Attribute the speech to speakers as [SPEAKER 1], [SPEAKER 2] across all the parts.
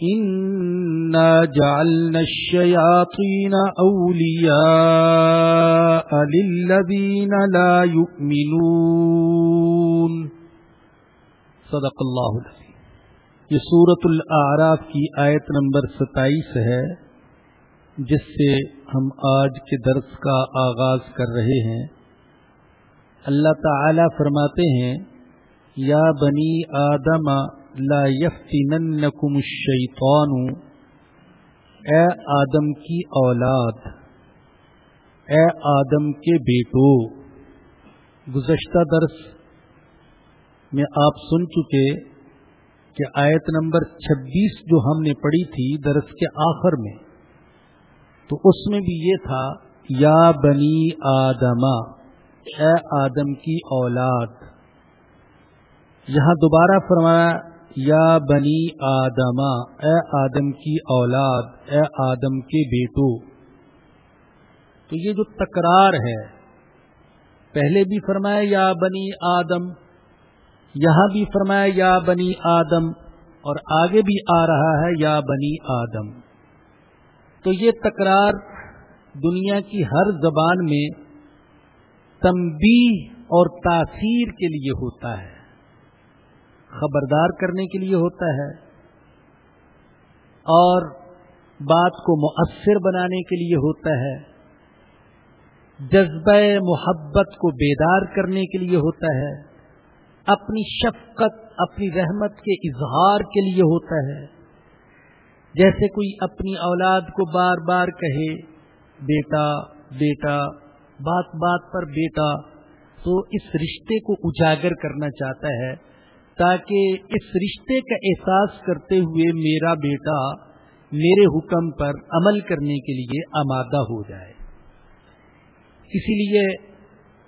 [SPEAKER 1] إنا جعلنا الشياطين أولياء للذين لا يؤمنون. صدق اللہ العظیم. یہ سورت الاعراف کی آیت نمبر ستائیس ہے، جس سے ہم آج کے درس کا آغاز کر رہے ہیں۔ اللہ تعالی فرماتے ہیں، یا بنی آدم لا یفتننکم الشیطان. اے آدم کی اولاد، اے آدم کے بیٹو، گزشتہ درس میں آپ سن چکے کہ آیت نمبر چھبیس جو ہم نے پڑھی تھی درس کے آخر میں، تو اس میں بھی یہ تھا، یا بنی آدما اے آدم کی اولاد۔ یہاں دوبارہ فرمایا یا بنی آدما اے آدم کی اولاد، اے آدم کے بیٹو۔ تو یہ جو تکرار ہے، پہلے بھی فرمایا یا بنی آدم، یہاں بھی فرمایا یا بنی آدم، اور آگے بھی آ رہا ہے یا بنی آدم۔ تو یہ تکرار دنیا کی ہر زبان میں تمبی اور تاثیر کے لیے ہوتا ہے۔ خبردار کرنے کے لیے ہوتا ہے اور بات کو مؤثر بنانے کے لیے ہوتا ہے، جذبہ محبت کو بیدار کرنے کے لیے ہوتا ہے، اپنی شفقت، اپنی رحمت کے اظہار کے لیے ہوتا ہے۔ جیسے کوئی اپنی اولاد کو بار بار کہے، بیٹا بیٹا، بات بات پر بیٹا، تو اس رشتے کو اجاگر کرنا چاہتا ہے۔ تاکہ اس رشتے کا احساس کرتے ہوئے میرا بیٹا میرے حکم پر عمل کرنے کے لیے آمادہ ہو جائے۔ اسی لیے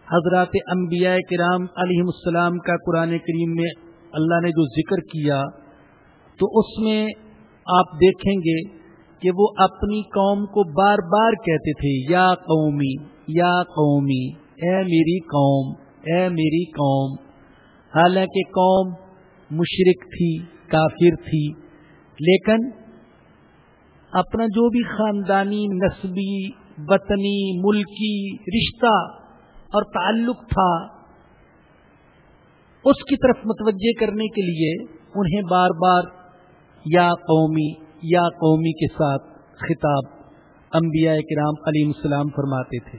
[SPEAKER 1] حضرات انبیاء کرام علیہ السلام کا قرآن کریم میں اللہ نے جو ذکر کیا، تو اس میں آپ دیکھیں گے کہ وہ اپنی قوم کو بار بار کہتے تھے، یا قومی یا قومی، اے میری قوم، اے میری قوم۔ حالانکہ قوم مشرق تھی، کافر تھی، لیکن اپنا جو بھی خاندانی، نسبی، وطنی، ملکی رشتہ اور تعلق تھا، اس کی طرف متوجہ کرنے کے لیے انہیں بار بار یا قومی یا قومی کے ساتھ خطاب انبیاء کرام علیہ السلام فرماتے تھے۔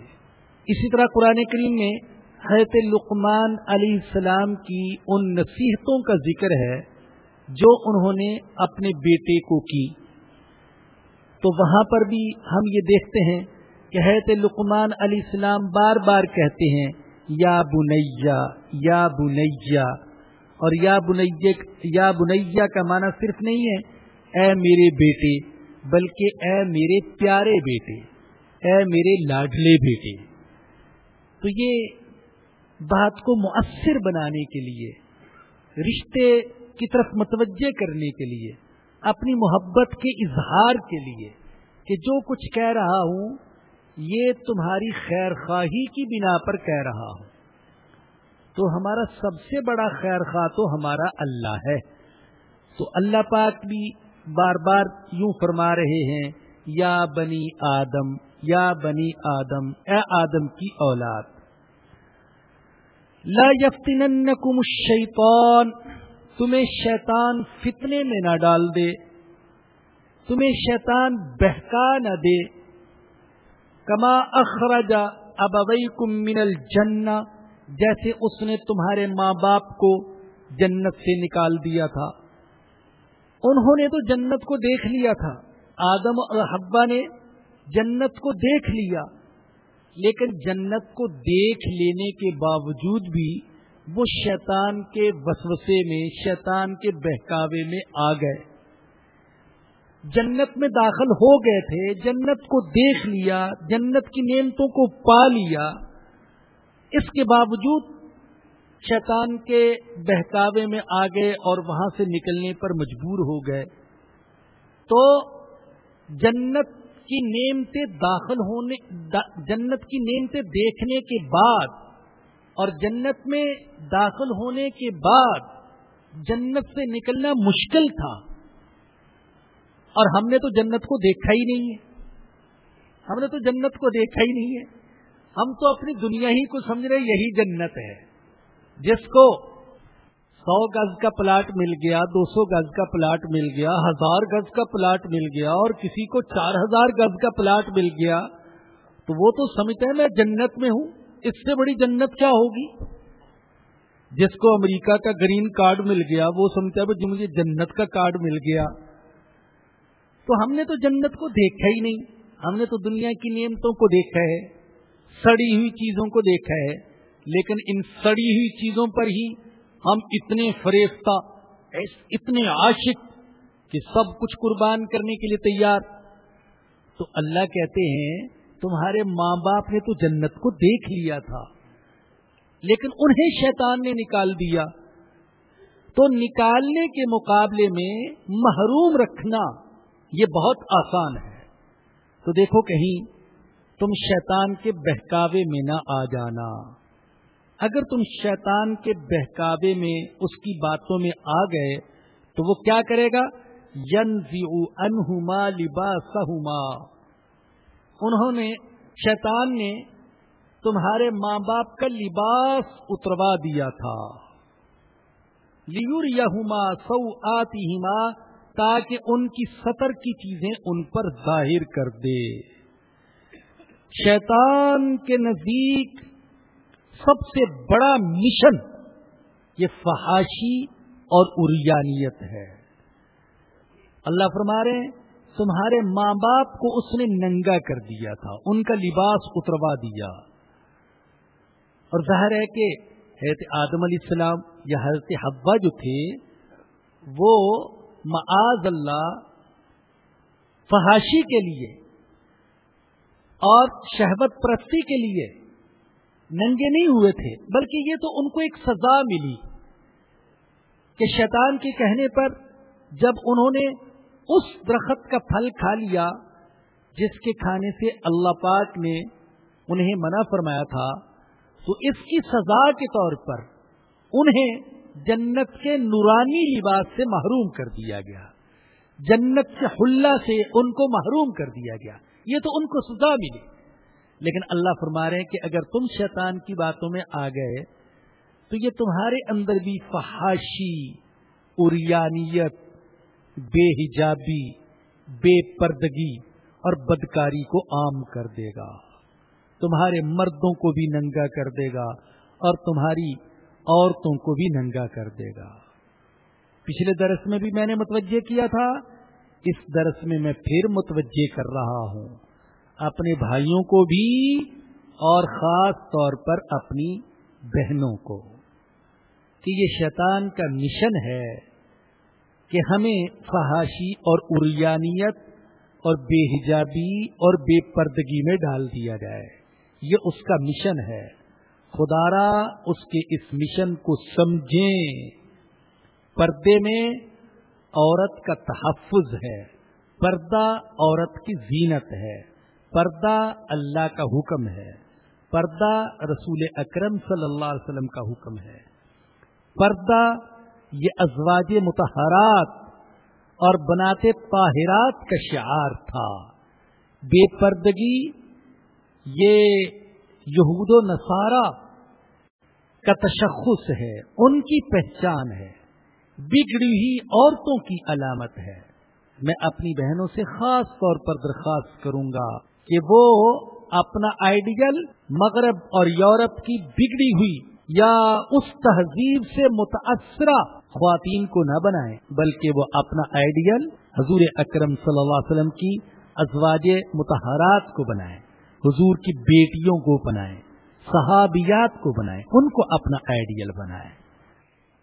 [SPEAKER 1] اسی طرح قرآن کریم میں حضرت لقمان علیہ السلام کی ان نصیحتوں کا ذکر ہے جو انہوں نے اپنے بیٹے کو کی۔ تو وہاں پر بھی ہم یہ دیکھتے ہیں کہ حضرت لقمان علیہ السلام بار بار کہتے ہیں، یا بنیا یا بنیا۔ اور یا بنیا یا بنیا کا معنی صرف نہیں ہے، اے میرے بیٹے، بلکہ اے میرے پیارے بیٹے، اے میرے لاڈلے بیٹے۔ تو یہ بات کو مؤثر بنانے کے لیے، رشتے کی طرف متوجہ کرنے کے لیے، اپنی محبت کے اظہار کے لیے کہ جو کچھ کہہ رہا ہوں، یہ تمہاری خیر خواہی کی بنا پر کہہ رہا ہوں۔ تو ہمارا سب سے بڑا خیر خواہ تو ہمارا اللہ ہے۔ تو اللہ پاک بھی بار بار یوں فرما رہے ہیں، یا بنی آدم، یا بنی آدم، اے آدم کی اولاد۔ لا یفتننکم الشیطان، تمہیں شیطان فتنے میں نہ ڈال دے، تمہیں شیطان بہکا نہ دے۔ کما اخرج ابویکم من الجنہ، جیسے اس نے تمہارے ماں باپ کو جنت سے نکال دیا تھا۔ انہوں نے تو جنت کو دیکھ لیا تھا، آدم اور حبا نے جنت کو دیکھ لیا۔ لیکن جنت کو دیکھ لینے کے باوجود بھی وہ شیطان کے وسوسے میں، شیطان کے بہکاوے میں آ گئے۔ جنت میں داخل ہو گئے تھے، جنت کو دیکھ لیا، جنت کی نعمتوں کو پا لیا۔ اس کے باوجود شیطان کے بہکاوے میں آ گئے اور وہاں سے نکلنے پر مجبور ہو گئے۔ تو جنت کی نعمتیں داخل ہونے جنت کی نعمتیں دیکھنے کے بعد اور جنت میں داخل ہونے کے بعد جنت سے نکلنا مشکل تھا۔ اور ہم نے تو جنت کو دیکھا ہی نہیں ہے۔ ہم نے تو جنت کو دیکھا ہی نہیں ہے۔ ہم تو اپنی دنیا ہی کو سمجھ رہے یہی جنت ہے۔ جس کو سو گز کا پلاٹ مل گیا، دو سو گز کا پلاٹ مل گیا، ہزار گز کا پلاٹ مل گیا اور کسی کو چار ہزار گز کا پلاٹ مل گیا، تو وہ تو سمجھتے ہیں میں جنت میں ہوں، اس سے بڑی جنت کیا ہوگی؟ جس کو امریکہ کا گرین کارڈ مل گیا، وہ سمجھتا ہے جی مجھے جنت کا کارڈ مل گیا۔ تو ہم نے تو جنت کو دیکھا ہی نہیں، ہم نے تو دنیا کی نعمتوں کو دیکھا ہے، سڑی ہوئی چیزوں کو دیکھا ہے، لیکن ان سڑی ہوئی چیزوں پر ہی ہم اتنے فریفتہ، اتنے عاشق کہ سب کچھ قربان کرنے کے لیے تیار۔ تو اللہ کہتے ہیں، تمہارے ماں باپ نے تو جنت کو دیکھ لیا تھا، لیکن انہیں شیطان نے نکال دیا۔ تو نکالنے کے مقابلے میں محروم رکھنا یہ بہت آسان ہے۔ تو دیکھو کہیں، تم شیطان کے بہکاوے میں نہ آ جانا۔ اگر تم شیطان کے بہکاوے میں اس کی باتوں میں آ گئے، تو وہ کیا کرے گا؟ ین انہما لباسہما۔ انہوں نے، شیطان نے تمہارے ماں باپ کا لباس اتروا دیا تھا۔ لیور یہما سو آتی تاکہ ان کی سطر کی چیزیں ان پر ظاہر کر دے۔ شیطان کے نزدیک سب سے بڑا مشن یہ فحاشی اور اریانیت ہے۔ اللہ فرما رہے ہیں، تمہارے ماں باپ کو اس نے ننگا کر دیا تھا، ان کا لباس اتروا دیا۔ اور ظاہر ہے کہ حضرت آدم علیہ السلام یا حضرت حبا جو تھے، وہ معاذ اللہ فحاشی کے لیے اور شہبت پرستی کے لیے ننگے نہیں ہوئے تھے، بلکہ یہ تو ان کو ایک سزا ملی کہ شیطان کے کہنے پر جب انہوں نے اس درخت کا پھل کھا لیا جس کے کھانے سے اللہ پاک نے انہیں منع فرمایا تھا، تو اس کی سزا کے طور پر انہیں جنت کے نورانی لباس سے محروم کر دیا گیا۔ جنت سے حلہ سے ان کو محروم کر دیا گیا۔ یہ تو ان کو سزا ملی۔ لیکن اللہ فرما رہے ہیں کہ اگر تم شیطان کی باتوں میں آ گئے، تو یہ تمہارے اندر بھی فحاشی اریانیت بے حجابی، بے پردگی اور بدکاری کو عام کر دے گا۔ تمہارے مردوں کو بھی ننگا کر دے گا اور تمہاری عورتوں کو بھی ننگا کر دے گا۔ پچھلے درس میں بھی میں نے متوجہ کیا تھا، اس درس میں میں پھر متوجہ کر رہا ہوں۔ اپنے بھائیوں کو بھی اور خاص طور پر اپنی بہنوں کو۔ کہ یہ شیطان کا مشن ہے کہ ہمیں فحاشی اور اریانیت اور بے حجابی اور بے پردگی میں ڈال دیا جائے۔ یہ اس کا مشن ہے۔ خدارا اس کے اس مشن کو سمجھیں۔ پردے میں عورت کا تحفظ ہے۔ پردہ عورت کی زینت ہے۔ پردہ اللہ کا حکم ہے۔ پردہ رسول اکرم صلی اللہ علیہ وسلم کا حکم ہے۔ پردہ یہ ازواج متحرات اور بناتے طاہرات کا شعار تھا۔ بے پردگی یہ یہود و نصارہ کا تشخص ہے۔ ان کی پہچان ہے۔ بگڑی ہوئی عورتوں کی علامت ہے۔ میں اپنی بہنوں سے خاص طور پر درخواست کروں گا کہ وہ اپنا آئیڈیل مغرب اور یورپ کی بگڑی ہوئی یا اس تہذیب سے متاثرہ خواتین کو نہ بنائیں بلکہ وہ اپنا آئیڈیل حضور اکرم صلی اللہ علیہ وسلم کی ازواج متحرات کو بنائیں حضور کی بیٹیوں کو بنائیں صحابیات کو بنائیں ان کو اپنا آئیڈیل بنائیں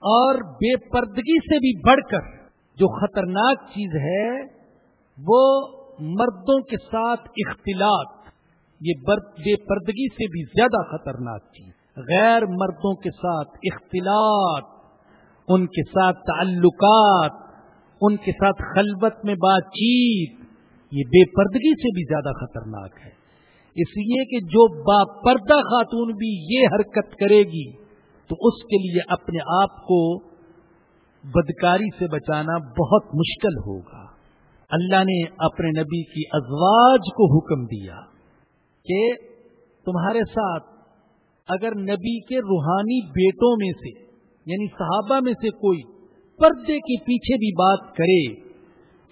[SPEAKER 1] اور بے پردگی سے بھی بڑھ کر جو خطرناک چیز ہے، وہ مردوں کے ساتھ اختلاط، یہ بے پردگی سے بھی زیادہ خطرناک چیز غیر مردوں کے ساتھ اختلاط، ان کے ساتھ تعلقات، ان کے ساتھ خلبت میں بات چیت، یہ بے پردگی سے بھی زیادہ خطرناک ہے۔ اس لیے کہ جو با پردہ خاتون بھی یہ حرکت کرے گی، تو اس کے لیے اپنے آپ کو بدکاری سے بچانا بہت مشکل ہوگا۔ اللہ نے اپنے نبی کی ازواج کو حکم دیا کہ تمہارے ساتھ اگر نبی کے روحانی بیٹوں میں سے یعنی صحابہ میں سے کوئی پردے کے پیچھے بھی بات کرے،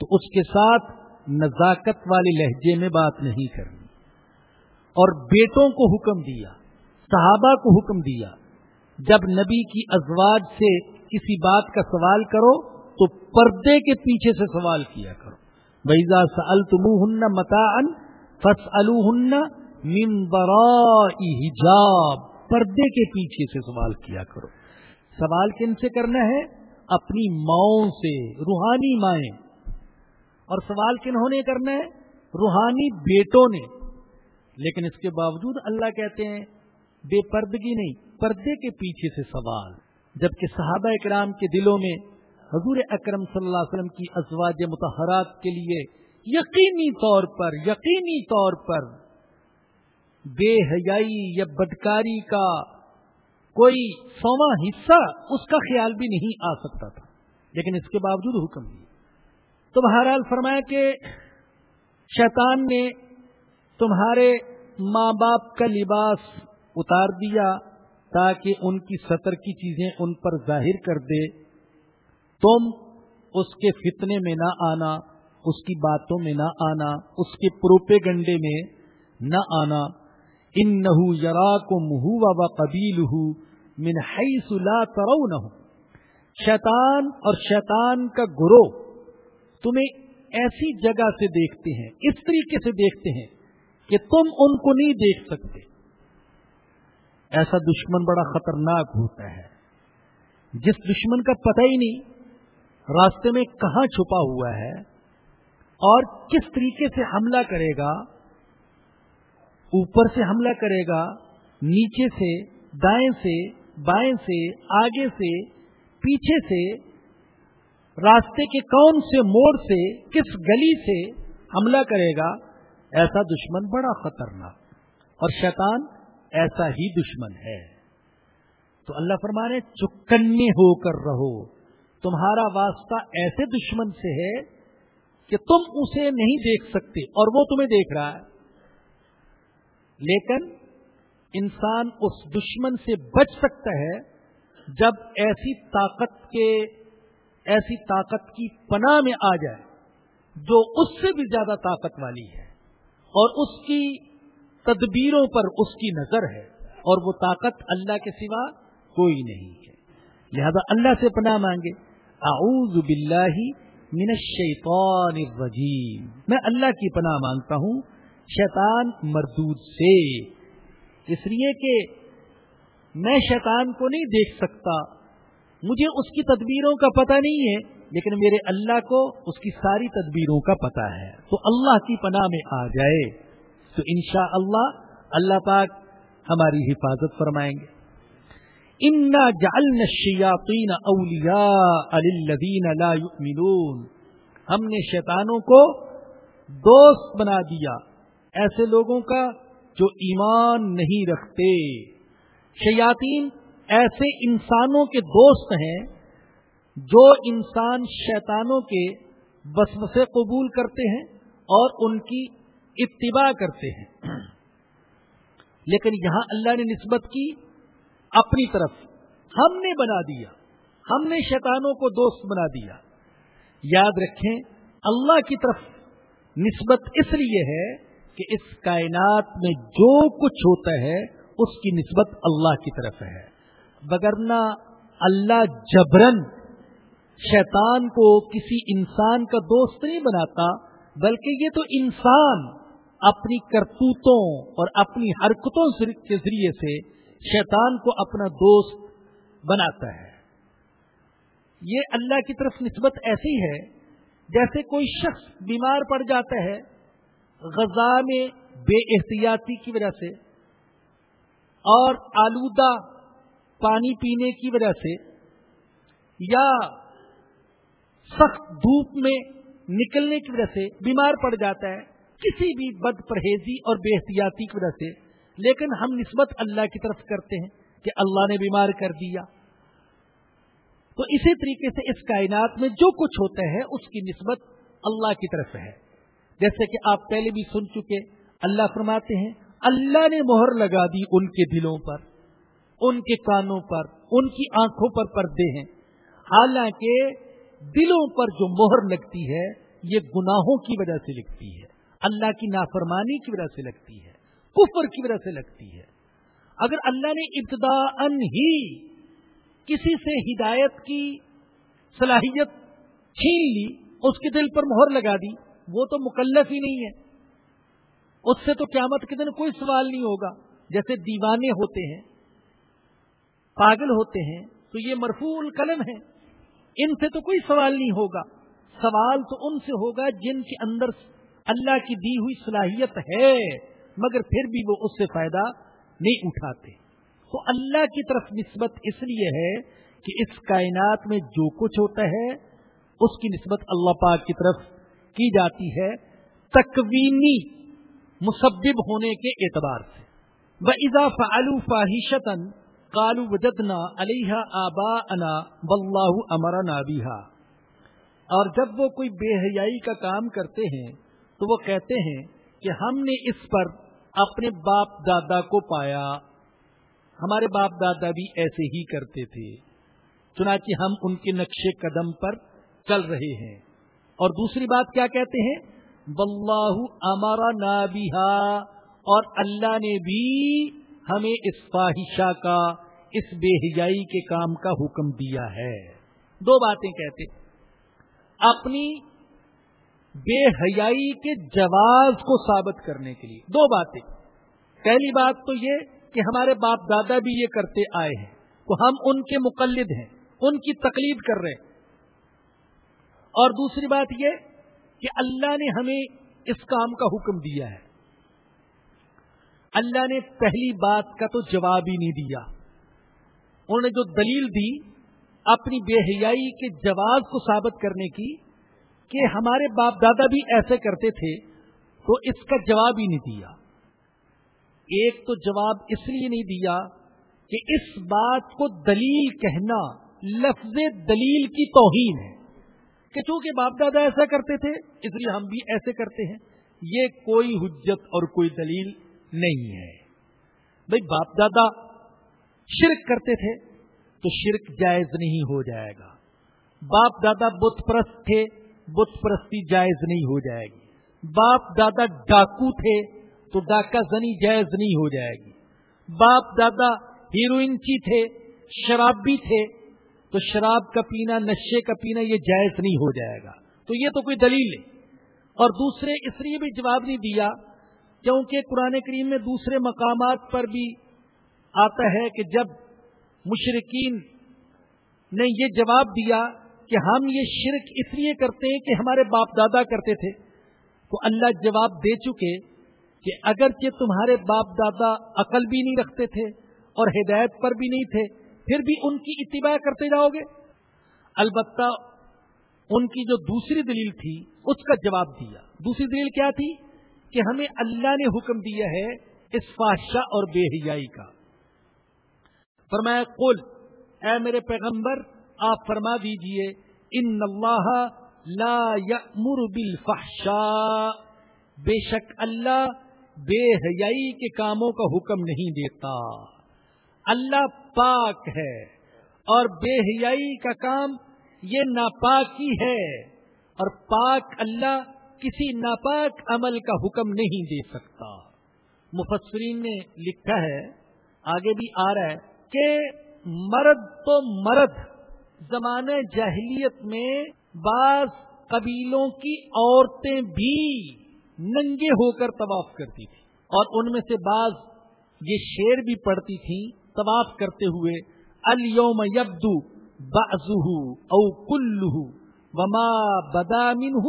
[SPEAKER 1] تو اس کے ساتھ نزاکت والے لہجے میں بات نہیں کرنی۔ اور بیٹوں کو حکم دیا، صحابہ کو حکم دیا، جب نبی کی ازواج سے کسی بات کا سوال کرو، تو پردے کے پیچھے سے سوال کیا کرو۔ بیزا سل تم ہن متا ان فس الن حجاب پردے کے پیچھے سے سوال کیا کرو۔ سوال کن سے کرنا ہے؟ اپنی ماؤں سے، روحانی مائیں۔ اور سوال کنہوں نے کرنا ہے؟ روحانی بیٹوں نے۔ لیکن اس کے باوجود اللہ کہتے ہیں، بے پردگی نہیں، پردے کے پیچھے سے سوال۔ جبکہ صحابہ اکرام کے دلوں میں حضور اکرم صلی اللہ علیہ وسلم کی ازواج متحرات کے لیے یقینی طور پر، یقینی طور پر بے حیائی یا بدکاری کا کوئی سواں حصہ اس کا خیال بھی نہیں آ سکتا تھا۔ لیکن اس کے باوجود حکم دیا۔ تو بہرحال فرمایا کہ شیطان نے تمہارے ماں باپ کا لباس اتار دیا تاکہ ان کی سطر کی چیزیں ان پر ظاہر کر دے۔ تم اس کے فتنے میں نہ آنا، اس کی باتوں میں نہ آنا، اس کے پروپے گنڈے میں نہ آنا۔ ان نہ یرا کو منہ و قبیل من حیث لا ترونہ شیطان اور شیطان کا گروہ تمہیں ایسی جگہ سے دیکھتے ہیں، اس طریقے سے دیکھتے ہیں کہ تم ان کو نہیں دیکھ سکتے۔ ایسا دشمن بڑا خطرناک ہوتا ہے۔ جس دشمن کا پتہ ہی نہیں راستے میں کہاں چھپا ہوا ہے اور کس طریقے سے حملہ کرے گا؟ اوپر سے حملہ کرے گا، نیچے سے، دائیں سے، بائیں سے، آگے سے، پیچھے سے، راستے کے کون سے موڑ سے، کس گلی سے حملہ کرے گا؟ ایسا دشمن بڑا خطرناک اور شیطان ایسا ہی دشمن ہے۔ تو اللہ فرمانے چکنے ہو کر رہو۔ تمہارا واسطہ ایسے دشمن سے ہے کہ تم اسے نہیں دیکھ سکتے اور وہ تمہیں دیکھ رہا ہے۔ لیکن انسان اس دشمن سے بچ سکتا ہے جب ایسی طاقت کے، ایسی طاقت کی پناہ میں آ جائے جو اس سے بھی زیادہ طاقت والی ہے اور اس کی تدبیروں پر اس کی نظر ہے اور وہ طاقت اللہ کے سوا کوئی نہیں ہے۔ لہذا اللہ سے پناہ مانگے۔ اعوذ باللہ من الشیطان الرجیم۔ میں اللہ کی پناہ مانگتا ہوں، شیطان مردود سے۔ اس لیے کہ میں شیطان کو نہیں دیکھ سکتا۔ مجھے اس کی تدبیروں کا پتہ نہیں ہے، لیکن میرے اللہ کو اس کی ساری تدبیروں کا پتہ ہے۔ تو اللہ کی پناہ میں آ جائے تو انشاء اللہ اللہ پاک ہماری حفاظت فرمائیں گے۔ انا جعلنا الشیاطین اولیاء للذین لا یؤمنون ہم نے شیطانوں کو دوست بنا دیا، ایسے لوگوں کا جو ایمان نہیں رکھتے۔ شیاطین ایسے انسانوں کے دوست ہیں جو انسان شیطانوں کے وسوسے قبول کرتے ہیں اور ان کی اتباع کرتے ہیں۔ لیکن یہاں اللہ نے نسبت کی اپنی طرف۔ ہم نے بنا دیا۔ ہم نے شیطانوں کو دوست بنا دیا۔ یاد رکھیں، اللہ کی طرف نسبت اس لیے ہے کہ اس کائنات میں جو کچھ ہوتا ہے، اس کی نسبت اللہ کی طرف ہے۔ بگرنا اللہ جبرن شیطان کو کسی انسان کا دوست نہیں بناتا، بلکہ یہ تو انسان اپنی کرتوتوں اور اپنی حرکتوں کے ذریعے سے شیطان کو اپنا دوست بناتا ہے۔ یہ اللہ کی طرف نسبت ایسی ہے جیسے کوئی شخص بیمار پڑ جاتا ہے، غذا میں بے احتیاطی کی وجہ سے اور آلودہ پانی پینے کی وجہ سے یا سخت دھوپ میں نکلنے کی وجہ سے بیمار پڑ جاتا ہے، کسی بھی بد پرہیزی اور بے احتیاطی کی وجہ سے۔ لیکن ہم نسبت اللہ کی طرف کرتے ہیں کہ اللہ نے بیمار کر دیا۔ تو اسی طریقے سے اس کائنات میں جو کچھ ہوتا ہے، اس کی نسبت اللہ کی طرف ہے۔ جیسے کہ آپ پہلے بھی سن چکے، اللہ فرماتے ہیں، اللہ نے مہر لگا دی ان کے دلوں پر، ان کے کانوں پر، ان کی آنکھوں پر پردے ہیں۔ حالانکہ دلوں پر جو مہر لگتی ہے، یہ گناہوں کی وجہ سے لگتی ہے۔ اللہ کی نافرمانی کی وجہ سے لگتی ہے۔ کفر کی وجہ سے لگتی ہے۔ اگر اللہ نے ابتدا ان ہی کسی سے ہدایت کی، صلاحیت چھین لی، اس کے دل پر مہر لگا دی، وہ تو مکلف ہی نہیں ہے۔ اس سے تو قیامت کے دن کوئی سوال نہیں ہوگا۔ جیسے دیوانے ہوتے ہیں، پاگل ہوتے ہیں، تو یہ مرفوع القلم ہے ان سے تو کوئی سوال نہیں ہوگا۔ سوال تو ان سے ہوگا جن کے اندر اللہ کی دی ہوئی صلاحیت ہے۔ مگر پھر بھی وہ اس سے فائدہ نہیں اٹھاتے۔ تو اللہ کی طرف نسبت اس لیے ہے کہ اس کائنات میں جو کچھ ہوتا ہے، اس کی نسبت اللہ پاک کی طرف کی جاتی ہے تکوینی، مسبب ہونے کے اعتبار سے۔ وہ اضافہ فعلو فاحشتن کالو وجدنا علیہ آبا انا بلّہ امر نابیہ اور جب وہ کوئی بے حیائی کا کام کرتے ہیں، تو وہ کہتے ہیں کہ ہم نے اس پر اپنے باپ دادا کو پایا۔ ہمارے باپ دادا بھی ایسے ہی کرتے تھے۔ چنانچہ ہم ان کے نقش قدم پر چل رہے ہیں۔ اور دوسری بات کیا کہتے ہیں؟ واللہ ہمارا نابیہ اور اللہ نے بھی ہمیں اس فاحشہ کا، اس بے حیائی کے کام کا حکم دیا ہے۔ دو باتیں کہتے اپنی بے حیائی کے جواز کو ثابت کرنے کے لیے۔ دو باتیں۔ پہلی بات تو یہ کہ ہمارے باپ دادا بھی یہ کرتے آئے ہیں۔ تو ہم ان کے مقلد ہیں، ان کی تقلید کر رہے ہیں۔ اور دوسری بات یہ کہ اللہ نے ہمیں اس کام کا حکم دیا ہے۔ اللہ نے پہلی بات کا تو جواب ہی نہیں دیا۔ انہوں نے جو دلیل دی اپنی بے حیائی کے جواز کو ثابت کرنے کی کہ ہمارے باپ دادا بھی ایسے کرتے تھے تو اس کا جواب ہی نہیں دیا۔ ایک تو جواب اس لیے نہیں دیا کہ اس بات کو دلیل کہنا لفظ دلیل کی توہین ہے کہ چونکہ باپ دادا ایسا کرتے تھے، اس لیے ہم بھی ایسے کرتے ہیں۔ یہ کوئی حجت اور کوئی دلیل نہیں ہے۔ بھائی باپ دادا شرک کرتے تھے تو شرک جائز نہیں ہو جائے گا۔ باپ دادا بت پرست تھے بت پرستی جائز نہیں ہو جائے گی۔ باپ دادا ڈاکو تھے تو ڈاکہ زنی جائز نہیں ہو جائے گی۔ باپ دادا ہیروئنچی تھے، شرابی تھے، تو شراب کا پینا، نشے کا پینا یہ جائز نہیں ہو جائے گا۔ تو یہ تو کوئی دلیل ہے۔ اور دوسرے، اس لیے بھی جواب نہیں دیا، کیونکہ قرآن کریم میں دوسرے مقامات پر بھی آتا ہے کہ جب مشرقین نے یہ جواب دیا کہ ہم یہ شرک اس لیے کرتے ہیں کہ ہمارے باپ دادا کرتے تھے۔ تو اللہ جواب دے چکے کہ اگرچہ تمہارے باپ دادا عقل بھی نہیں رکھتے تھے اور ہدایت پر بھی نہیں تھے، پھر بھی ان کی اتباع کرتے جاؤ گے۔ البتہ ان کی جو دوسری دلیل تھی، اس کا جواب دیا۔ دوسری دلیل کیا تھی؟ کہ ہمیں اللہ نے حکم دیا ہے اس فاشا اور بے حیائی کا۔ فرمایا، قل، اے میرے پیغمبر آپ فرما دیجیے، ان اللہ لا یأمر بالفحشاء. بے شک اللہ بے حیائی کے کاموں کا حکم نہیں دیتا۔ اللہ پاک ہے اور بے حیائی کا کام یہ ناپاکی ہے۔ اور پاک اللہ کسی ناپاک عمل کا حکم نہیں دے سکتا۔ مفسرین نے لکھا ہے، آگے بھی آ رہا ہے کہ مرد تو مرد زمانہ جاہلیت میں بعض قبیلوں کی عورتیں بھی ننگے ہو کر طواف کرتی تھی اور ان میں سے بعض یہ شیر بھی پڑتی تھیں طواف کرتے ہوئے الوم یبدو بازو او کلو وما بدامن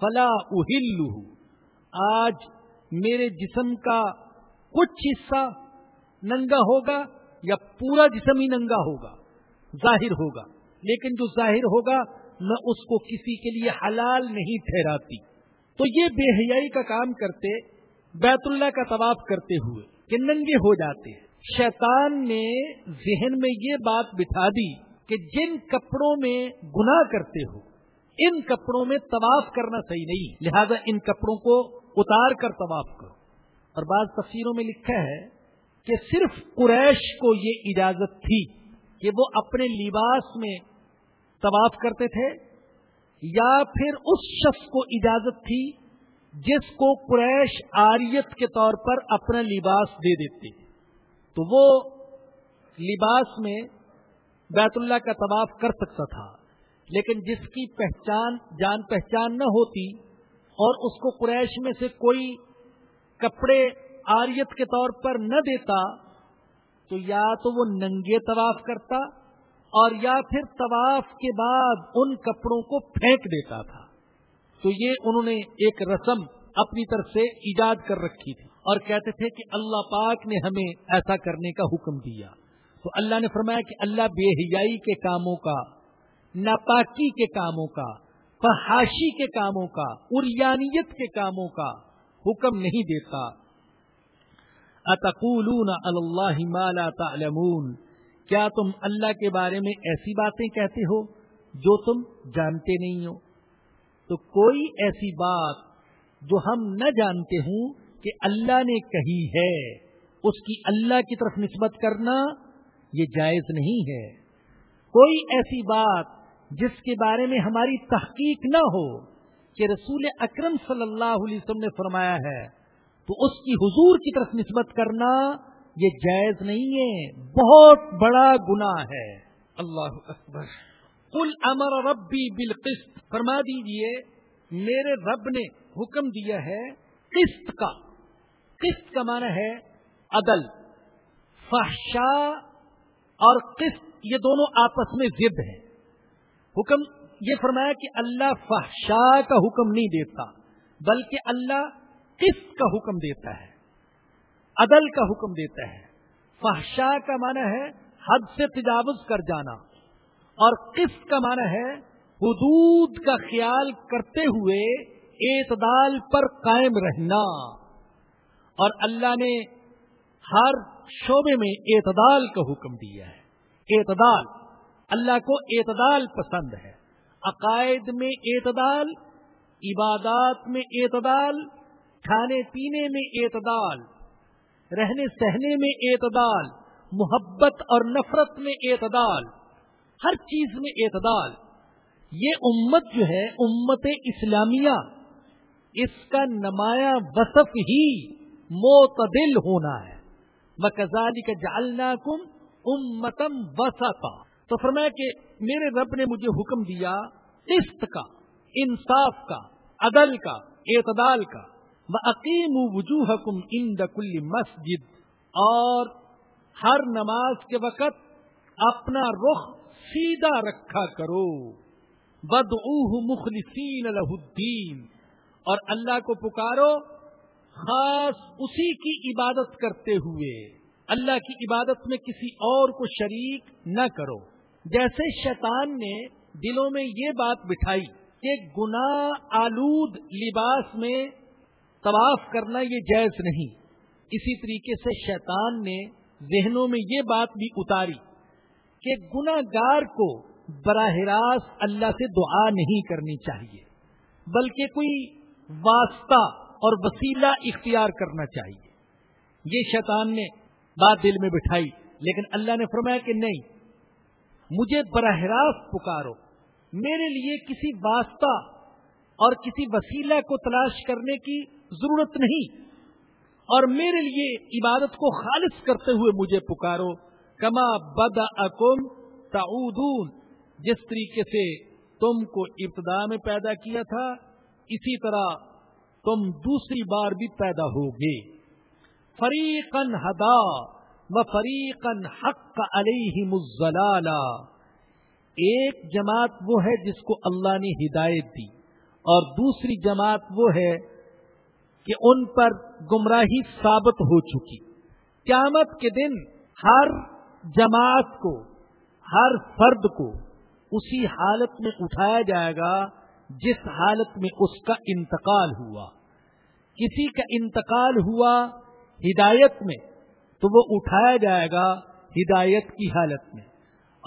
[SPEAKER 1] فلا اہل آج میرے جسم کا کچھ حصہ ننگا ہوگا یا پورا جسم ہی ننگا ہوگا؟ ظاہر ہوگا۔ لیکن جو ظاہر ہوگا، میں اس کو کسی کے لیے حلال نہیں ٹھہراتی۔ تو یہ بے حیائی کا کام کرتے، بیت اللہ کا طواف کرتے ہوئے کہ ننگے ہو جاتے۔ ہیں شیطان نے ذہن میں یہ بات بٹھا دی کہ جن کپڑوں میں گناہ کرتے ہو، ان کپڑوں میں طواف کرنا صحیح نہیں۔ لہذا ان کپڑوں کو اتار کر طواف کرو۔ اور بعض تفسیروں میں لکھا ہے کہ صرف قریش کو یہ اجازت تھی کہ وہ اپنے لباس میں طواف کرتے تھے یا پھر اس شخص کو اجازت تھی جس کو قریش آریت کے طور پر اپنا لباس دے دیتے۔ تو وہ لباس میں بیت اللہ کا طواف کر سکتا تھا، لیکن جس کی پہچان، جان پہچان نہ ہوتی اور اس کو قریش میں سے کوئی کپڑے آریت کے طور پر نہ دیتا، تو یا تو وہ ننگے طواف کرتا اور یا پھر طواف کے بعد ان کپڑوں کو پھینک دیتا تھا۔ تو یہ انہوں نے ایک رسم اپنی طرف سے ایجاد کر رکھی تھی۔ اور کہتے تھے کہ اللہ پاک نے ہمیں ایسا کرنے کا حکم دیا۔ تو اللہ نے فرمایا کہ اللہ بے حیائی کے کاموں کا، ناپاکی کے کاموں کا، فحاشی کے کاموں کا اریانیت کے کاموں کا حکم نہیں دیتا۔ اتقولون اللہ مالا تعلمون؟ کیا تم اللہ کے بارے میں ایسی باتیں کہتے ہو جو تم جانتے نہیں ہو؟ تو کوئی ایسی بات جو ہم نہ جانتے ہوں کہ اللہ نے کہی ہے، اس کی اللہ کی طرف نسبت کرنا یہ جائز نہیں ہے۔ کوئی ایسی بات جس کے بارے میں ہماری تحقیق نہ ہو کہ رسول اکرم صلی اللہ علیہ وسلم نے فرمایا ہے، تو اس کی حضور کی طرف نسبت کرنا یہ جائز نہیں ہے، بہت بڑا گنا ہے۔ اللہ اکبر۔ کل امر ربی بالقسط۔ فرما دیجیے میرے رب نے حکم دیا ہے قسط کا۔ قسط کا معنی ہے عدل۔ فحشا اور قسط، یہ دونوں آپس میں ضد ہیں۔ حکم یہ فرمایا کہ اللہ فحشا کا حکم نہیں دیتا، بلکہ اللہ قسط کا حکم دیتا ہے۔ عدل کا حکم دیتا ہے۔ فحشا کا معنی ہے حد سے تجاوز کر جانا۔ اور قسط کا معنی ہے حدود کا خیال کرتے ہوئے اعتدال پر قائم رہنا۔ اور اللہ نے ہر شعبے میں اعتدال کا حکم دیا ہے۔ اعتدال، اللہ کو اعتدال پسند ہے۔ عقائد میں اعتدال، عبادات میں اعتدال، کھانے پینے میں اعتدال۔ رہنے سہنے میں اعتدال، محبت اور نفرت میں اعتدال، ہر چیز میں اعتدال۔ یہ امت جو ہے، امت اسلامیہ، اس کا نمایاں وصف ہی معتدل ہونا ہے۔ مکزالی کا جالنا کم امتم وسطا۔ تو فرمایا کہ میرے رب نے مجھے حکم دیا قسط کا، انصاف کا، عدل کا، اعتدال کا۔ عقیم وجوہ کم کل مسجد۔ اور ہر نماز کے وقت اپنا رخ سیدھا رکھا کرو۔ بد مخلصین الدین اور اللہ کو پکارو، خاص اسی کی عبادت کرتے ہوئے۔ اللہ کی عبادت میں کسی اور کو شریک نہ کرو۔ جیسے شیطان نے دلوں میں یہ بات بٹھائی کہ گناہ آلود لباس میں طواف کرنا یہ جائز نہیں۔ اسی طریقے سے شیطان نے ذہنوں میں یہ بات بھی اتاری کہ گناگار کو براہ راست اللہ سے دعا نہیں کرنی چاہیے، بلکہ کوئی واسطہ اور وسیلہ اختیار کرنا چاہیے۔ یہ شیطان نے بات دل میں بٹھائی، لیکن اللہ نے فرمایا کہ نہیں، مجھے براہ راست پکارو، میرے لیے کسی واسطہ اور کسی وسیلہ کو تلاش کرنے کی ضرورت نہیں۔ اور میرے لیے عبادت کو خالص کرتے ہوئے مجھے پکارو، کما بد اکم تعودون، جس طریقے سے تم کو ابتدا میں پیدا کیا تھا، اسی طرح تم دوسری بار بھی پیدا ہوگے۔ فریقن ہدا و فریقن حق علیہ مزلالہ ایک جماعت وہ ہے جس کو اللہ نے ہدایت دی اور دوسری جماعت وہ ہے کہ ان پر گمراہی ثابت ہو چکی۔ قیامت کے دن ہر جماعت کو، ہر فرد کو اسی حالت میں اٹھایا جائے گا جس حالت میں اس کا انتقال ہوا۔ کسی کا انتقال ہوا ہدایت میں تو وہ اٹھایا جائے گا ہدایت کی حالت میں۔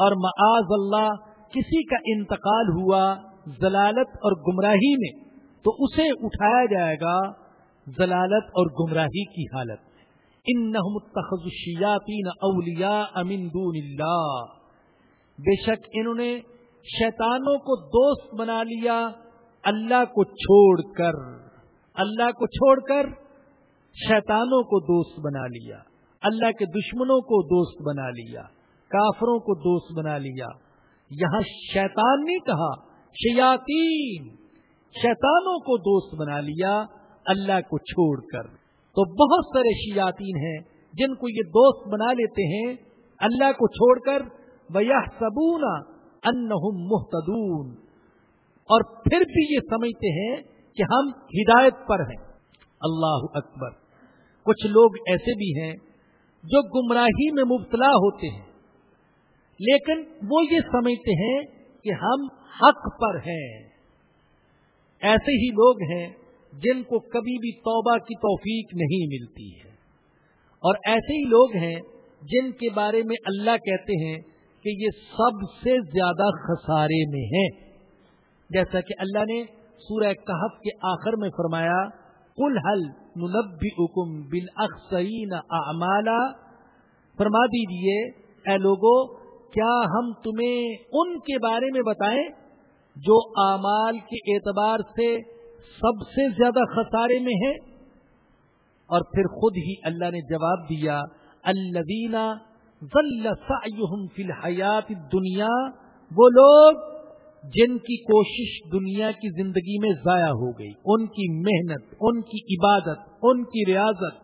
[SPEAKER 1] اور معاذ اللہ کسی کا انتقال ہوا ضلالت اور گمراہی میں تو اسے اٹھایا جائے گا ضلالت اور گمراہی کی حالت۔ میں ان نہ اولیا امین دون اللہ بے شک انہوں نے شیطانوں کو دوست بنا لیا، اللہ کو چھوڑ کر۔ اللہ کو چھوڑ کر شیطانوں کو دوست بنا لیا۔ اللہ کے دشمنوں کو دوست بنا لیا۔ کافروں کو دوست بنا لیا۔ یہاں شیطان نہیں کہا شیاتین شیطانوں کو دوست بنا لیا۔ اللہ کو چھوڑ کر۔ تو بہت سارے شیاتین ہیں جن کو یہ دوست بنا لیتے ہیں اللہ کو چھوڑ کر۔ وہ سبونا انہم محتدون اور پھر بھی یہ سمجھتے ہیں کہ ہم ہدایت پر ہیں۔ اللہ اکبر۔ کچھ لوگ ایسے بھی ہیں جو گمراہی میں مبتلا ہوتے ہیں۔ لیکن وہ یہ سمجھتے ہیں کہ ہم حق پر ہیں۔ ایسے ہی لوگ ہیں جن کو کبھی بھی توبہ کی توفیق نہیں ملتی ہے۔ اور ایسے ہی لوگ ہیں جن کے بارے میں اللہ کہتے ہیں کہ یہ سب سے زیادہ خسارے میں ہیں۔ جیسا کہ اللہ نے سورہ کہف کے آخر میں فرمایا کل حل نبی حکم بل اخسرین فرما دیجیے اے لوگو، کیا ہم تمہیں ان کے بارے میں بتائیں جو اعمال کے اعتبار سے سب سے زیادہ خسارے میں ہیں اور پھر خود ہی اللہ نے جواب دیا الدینہ فی الحیات دنیا وہ لوگ جن کی کوشش دنیا کی زندگی میں ضائع ہو گئی، ان کی محنت، ان کی عبادت، ان کی ریاضت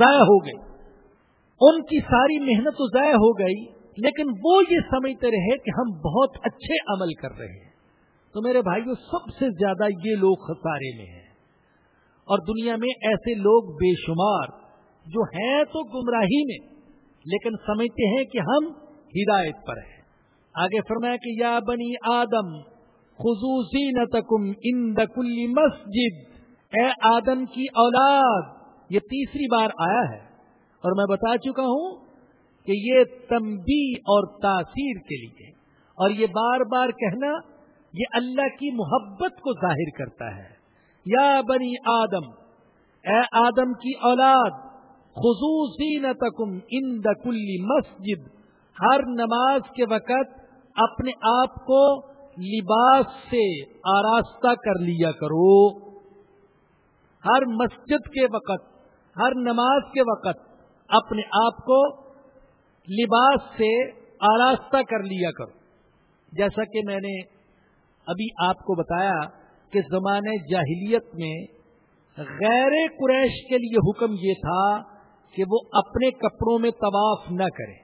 [SPEAKER 1] ضائع ہو گئی۔ ان کی ساری محنت تو ضائع ہو گئی، لیکن وہ یہ سمجھتے رہے کہ ہم بہت اچھے عمل کر رہے ہیں۔ تو میرے بھائیوں سب سے زیادہ یہ لوگ خسارے میں ہیں۔ اور دنیا میں ایسے لوگ بے شمار جو ہیں تو گمراہی میں، لیکن سمجھتے ہیں کہ ہم ہدایت پر ہیں۔ آگے فرمایا کہ یا بنی آدم خصوصی نتکم ان کل مسجد۔ اے آدم کی اولاد، یہ تیسری بار آیا ہے۔ اور میں بتا چکا ہوں کہ یہ تمبی اور تاثیر کے لیے۔ اور یہ بار بار کہنا یہ اللہ کی محبت کو ظاہر کرتا ہے۔ یا بنی آدم، اے آدم کی اولاد خصوصی نہ تکم ان کلی مسجد۔ ہر نماز کے وقت اپنے آپ کو لباس سے آراستہ کر لیا کرو۔ ہر مسجد کے وقت، ہر نماز کے وقت اپنے آپ کو لباس سے آراستہ کر لیا کرو۔ جیسا کہ میں نے ابھی آپ کو بتایا کہ زمانے جاہلیت میں غیر قریش کے لیے حکم یہ تھا کہ وہ اپنے کپڑوں میں طواف نہ کرے۔